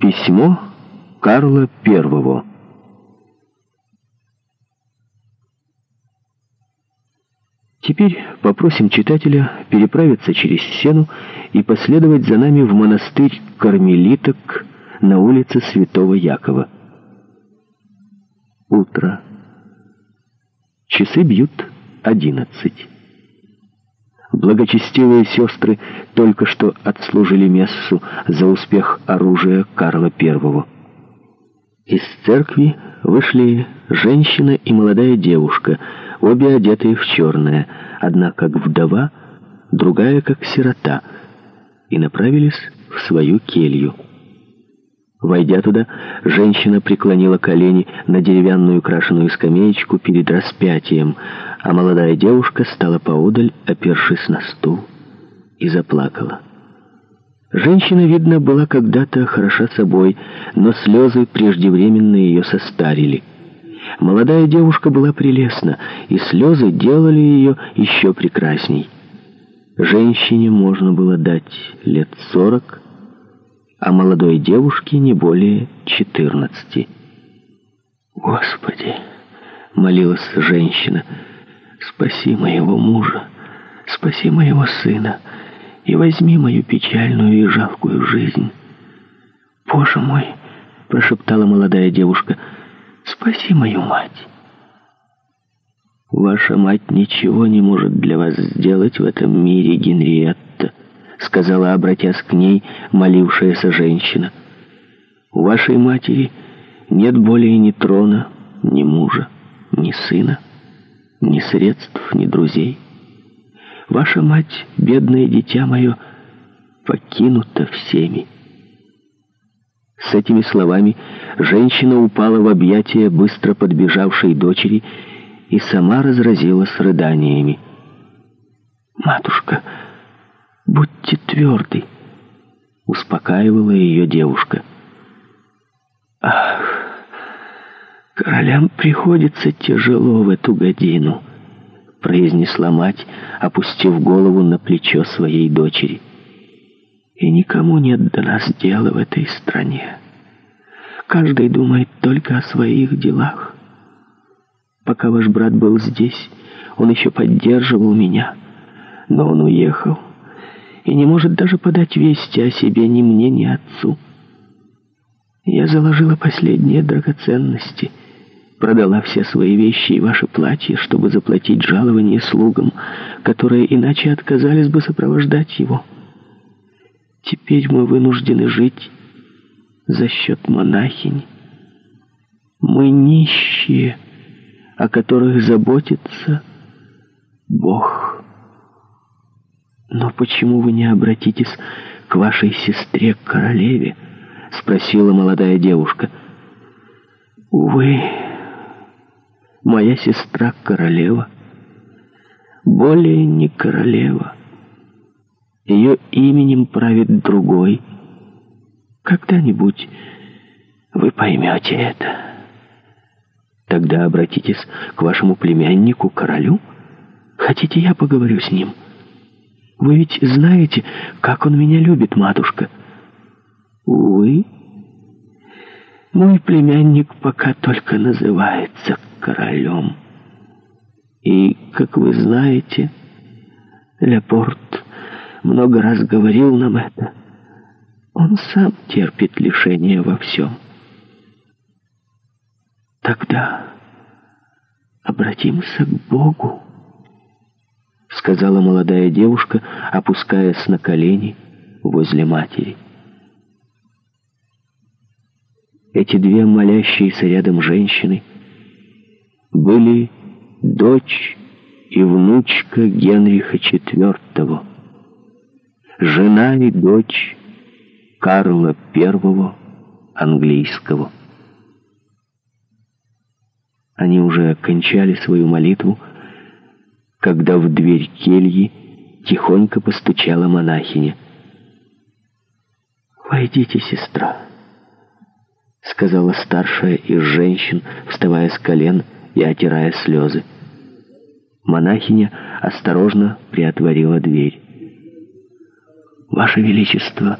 Письмо Карла Первого. Теперь попросим читателя переправиться через Сену и последовать за нами в монастырь Кармелиток на улице Святого Якова. Утро. Часы бьют одиннадцать. Благочестивые сестры только что отслужили мессу за успех оружия Карла I. Из церкви вышли женщина и молодая девушка, обе одетые в черное, одна как вдова, другая как сирота, и направились в свою келью. Войдя туда, женщина преклонила колени на деревянную крашеную скамеечку перед распятием, а молодая девушка стала поодаль, опершись на стул, и заплакала. Женщина, видно, была когда-то хороша собой, но слезы преждевременно ее состарили. Молодая девушка была прелестна, и слезы делали ее еще прекрасней. Женщине можно было дать лет сорок, а молодой девушке не более 14. «Господи!» — молилась женщина. «Спаси моего мужа, спаси моего сына и возьми мою печальную и жалкую жизнь». «Боже мой!» — прошептала молодая девушка. «Спаси мою мать!» «Ваша мать ничего не может для вас сделать в этом мире, Генриетта. — сказала, обратясь к ней, молившаяся женщина. «У вашей матери нет более ни трона, ни мужа, ни сына, ни средств, ни друзей. Ваша мать, бедное дитя мое, покинута всеми». С этими словами женщина упала в объятия быстро подбежавшей дочери и сама разразилась рыданиями. «Матушка!» «Будьте тверды», — успокаивала ее девушка. «Ах, королям приходится тяжело в эту годину», — произнесла мать, опустив голову на плечо своей дочери. «И никому нет до нас дела в этой стране. Каждый думает только о своих делах. Пока ваш брат был здесь, он еще поддерживал меня, но он уехал» и не может даже подать вести о себе ни мне, ни отцу. Я заложила последние драгоценности, продала все свои вещи и ваши платья, чтобы заплатить жалование слугам, которые иначе отказались бы сопровождать его. Теперь мы вынуждены жить за счет монахинь. Мы нищие, о которых заботится Бог». Но почему вы не обратитесь к вашей сестре королеве? Спросила молодая девушка. Увы, моя сестра королева. Более не королева. Ее именем правит другой. Когда-нибудь вы поймете это. Тогда обратитесь к вашему племяннику, королю. Хотите, я поговорю с ним?» Вы ведь знаете, как он меня любит, матушка. Увы, мой племянник пока только называется королем. И, как вы знаете, Лепорт много раз говорил нам это. Он сам терпит лишение во всем. Тогда обратимся к Богу сказала молодая девушка, опускаясь на колени возле матери. Эти две молящиеся рядом женщины были дочь и внучка Генриха IV, жена и дочь Карла I английского. Они уже кончали свою молитву, когда в дверь кельи тихонько постучала монахиня. «Войдите, сестра», — сказала старшая из женщин, вставая с колен и отирая слезы. Монахиня осторожно приотворила дверь. «Ваше Величество!»